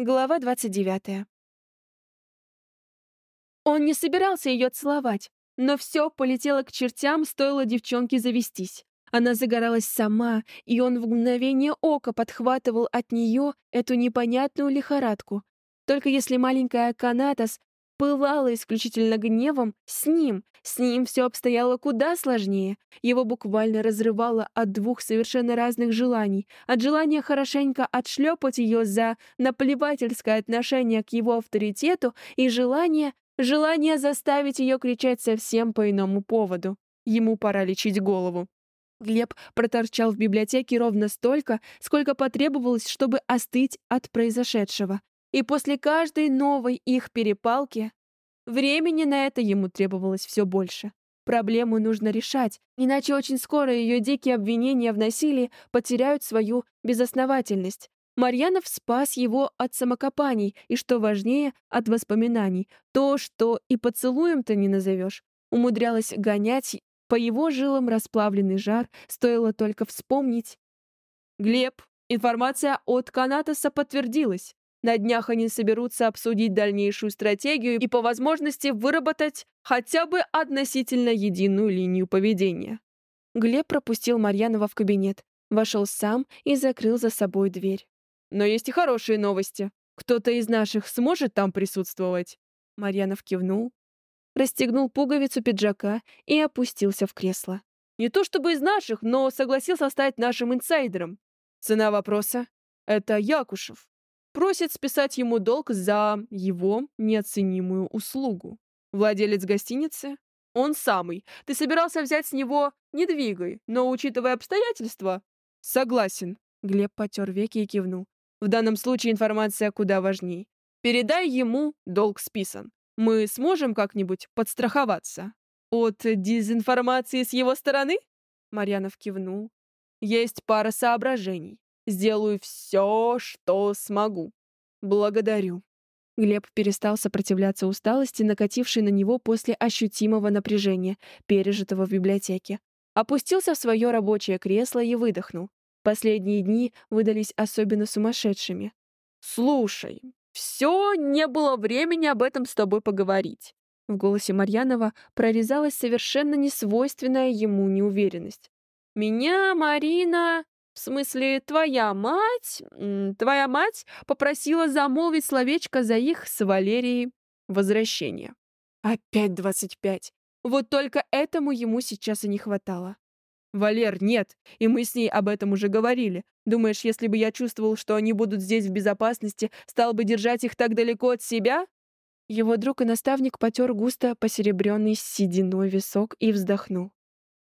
Глава 29. Он не собирался ее целовать, но все полетело к чертям, стоило девчонке завестись. Она загоралась сама, и он в мгновение ока подхватывал от нее эту непонятную лихорадку. Только если маленькая Канатас пылала исключительно гневом, с ним, с ним все обстояло куда сложнее. Его буквально разрывало от двух совершенно разных желаний. От желания хорошенько отшлепать ее за наплевательское отношение к его авторитету и желание, желание заставить ее кричать совсем по иному поводу. Ему пора лечить голову. Глеб проторчал в библиотеке ровно столько, сколько потребовалось, чтобы остыть от произошедшего. И после каждой новой их перепалки времени на это ему требовалось все больше. Проблему нужно решать, иначе очень скоро ее дикие обвинения в насилии потеряют свою безосновательность. Марьянов спас его от самокопаний и, что важнее, от воспоминаний. То, что и поцелуем-то не назовешь. Умудрялась гонять по его жилам расплавленный жар, стоило только вспомнить. «Глеб, информация от Канатоса подтвердилась. На днях они соберутся обсудить дальнейшую стратегию и по возможности выработать хотя бы относительно единую линию поведения». Глеб пропустил Марьянова в кабинет, вошел сам и закрыл за собой дверь. «Но есть и хорошие новости. Кто-то из наших сможет там присутствовать?» Марьянов кивнул, расстегнул пуговицу пиджака и опустился в кресло. «Не то чтобы из наших, но согласился стать нашим инсайдером. Цена вопроса — это Якушев. Просит списать ему долг за его неоценимую услугу. Владелец гостиницы? Он самый. Ты собирался взять с него «не двигай», но, учитывая обстоятельства... Согласен. Глеб потер веки и кивнул. В данном случае информация куда важней. Передай ему, долг списан. Мы сможем как-нибудь подстраховаться? От дезинформации с его стороны? Марьянов кивнул. Есть пара соображений. Сделаю все, что смогу. Благодарю. Глеб перестал сопротивляться усталости, накатившей на него после ощутимого напряжения, пережитого в библиотеке. Опустился в свое рабочее кресло и выдохнул. Последние дни выдались особенно сумасшедшими. «Слушай, все, не было времени об этом с тобой поговорить». В голосе Марьянова прорезалась совершенно несвойственная ему неуверенность. «Меня, Марина, в смысле, твоя мать... Твоя мать попросила замолвить словечко за их с Валерией возвращение. Опять двадцать пять. Вот только этому ему сейчас и не хватало. «Валер, нет, и мы с ней об этом уже говорили. Думаешь, если бы я чувствовал, что они будут здесь в безопасности, стал бы держать их так далеко от себя?» Его друг и наставник потер густо посеребренный сединой висок и вздохнул.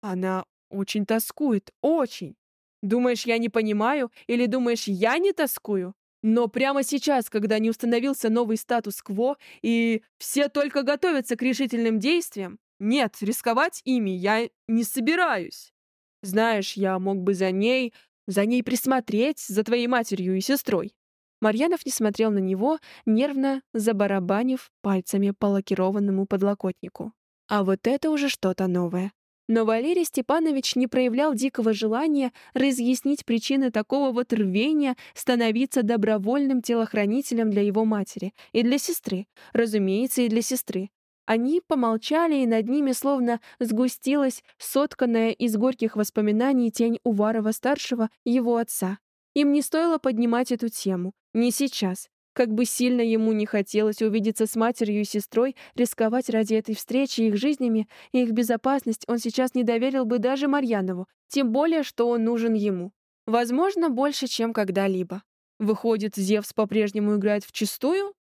«Она очень тоскует, очень. Думаешь, я не понимаю? Или думаешь, я не тоскую? Но прямо сейчас, когда не установился новый статус-кво, и все только готовятся к решительным действиям, нет, рисковать ими я не собираюсь. Знаешь, я мог бы за ней, за ней присмотреть, за твоей матерью и сестрой. Марьянов не смотрел на него, нервно забарабанив пальцами по лакированному подлокотнику. А вот это уже что-то новое. Но Валерий Степанович не проявлял дикого желания разъяснить причины такого вот рвения становиться добровольным телохранителем для его матери и для сестры, разумеется, и для сестры. Они помолчали, и над ними словно сгустилась сотканная из горьких воспоминаний тень Уварова-старшего, его отца. Им не стоило поднимать эту тему. Не сейчас. Как бы сильно ему не хотелось увидеться с матерью и сестрой, рисковать ради этой встречи их жизнями и их безопасность он сейчас не доверил бы даже Марьянову, тем более, что он нужен ему. Возможно, больше, чем когда-либо. Выходит, Зевс по-прежнему играет чистую?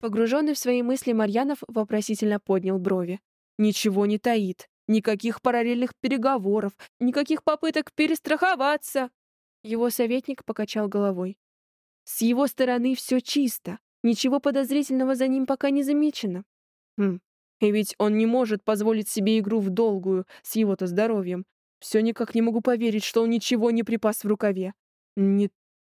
Погруженный в свои мысли Марьянов вопросительно поднял брови. Ничего не таит. Никаких параллельных переговоров, никаких попыток перестраховаться. Его советник покачал головой. С его стороны все чисто, ничего подозрительного за ним пока не замечено. Хм, и ведь он не может позволить себе игру в долгую с его-то здоровьем. Все никак не могу поверить, что он ничего не припас в рукаве. Не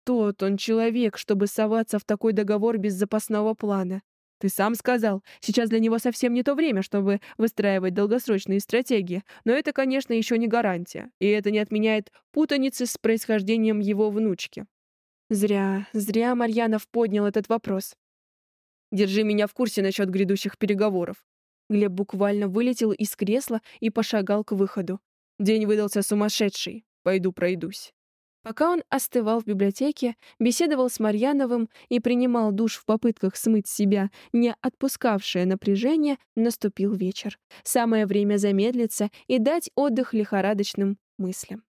тот он человек, чтобы соваться в такой договор без запасного плана. Ты сам сказал, сейчас для него совсем не то время, чтобы выстраивать долгосрочные стратегии, но это, конечно, еще не гарантия, и это не отменяет путаницы с происхождением его внучки. Зря, зря Марьянов поднял этот вопрос. Держи меня в курсе насчет грядущих переговоров. Глеб буквально вылетел из кресла и пошагал к выходу. День выдался сумасшедший. Пойду пройдусь. Пока он остывал в библиотеке, беседовал с Марьяновым и принимал душ в попытках смыть себя не отпускавшее напряжение, наступил вечер. Самое время замедлиться и дать отдых лихорадочным мыслям.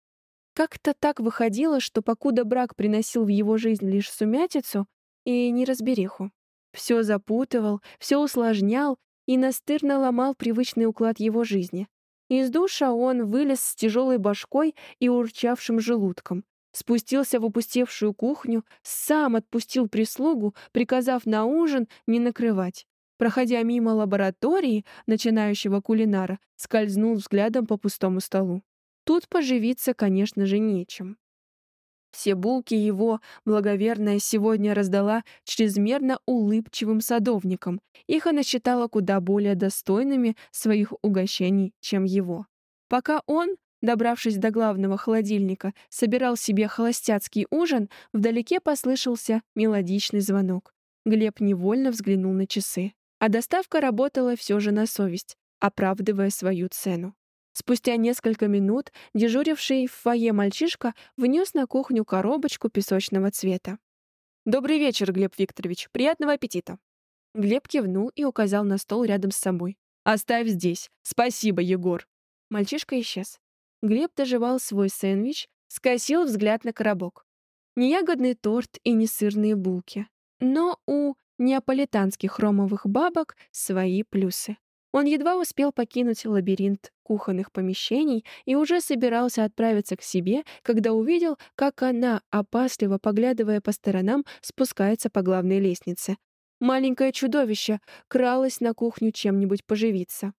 Как-то так выходило, что покуда брак приносил в его жизнь лишь сумятицу и неразбериху. Все запутывал, все усложнял и настырно ломал привычный уклад его жизни. Из душа он вылез с тяжелой башкой и урчавшим желудком, спустился в опустевшую кухню, сам отпустил прислугу, приказав на ужин не накрывать. Проходя мимо лаборатории начинающего кулинара, скользнул взглядом по пустому столу. Тут поживиться, конечно же, нечем. Все булки его благоверная сегодня раздала чрезмерно улыбчивым садовникам. Их она считала куда более достойными своих угощений, чем его. Пока он, Добравшись до главного холодильника, собирал себе холостяцкий ужин, вдалеке послышался мелодичный звонок. Глеб невольно взглянул на часы. А доставка работала все же на совесть, оправдывая свою цену. Спустя несколько минут дежуривший в фойе мальчишка внес на кухню коробочку песочного цвета. «Добрый вечер, Глеб Викторович. Приятного аппетита!» Глеб кивнул и указал на стол рядом с собой. «Оставь здесь. Спасибо, Егор!» Мальчишка исчез. Глеб доживал свой сэндвич, скосил взгляд на коробок. Не ягодный торт и не сырные булки. Но у неаполитанских ромовых бабок свои плюсы. Он едва успел покинуть лабиринт кухонных помещений и уже собирался отправиться к себе, когда увидел, как она, опасливо поглядывая по сторонам, спускается по главной лестнице. Маленькое чудовище кралось на кухню чем-нибудь поживиться.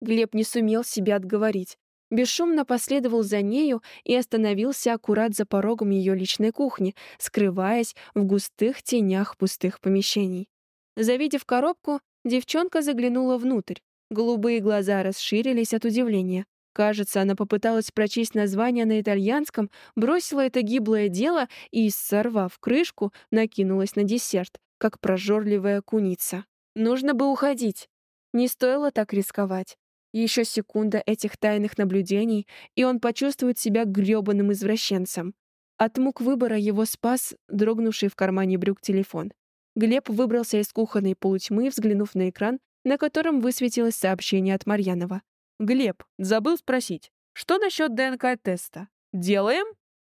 Глеб не сумел себя отговорить бесшумно последовал за нею и остановился аккурат за порогом ее личной кухни, скрываясь в густых тенях пустых помещений. Завидев коробку, девчонка заглянула внутрь. Голубые глаза расширились от удивления. Кажется, она попыталась прочесть название на итальянском, бросила это гиблое дело и, сорвав крышку, накинулась на десерт, как прожорливая куница. Нужно бы уходить. Не стоило так рисковать. Еще секунда этих тайных наблюдений, и он почувствует себя грёбаным извращенцем. От мук выбора его спас дрогнувший в кармане брюк телефон. Глеб выбрался из кухонной полутьмы, взглянув на экран, на котором высветилось сообщение от Марьянова. «Глеб, забыл спросить, что насчет ДНК-теста? Делаем?»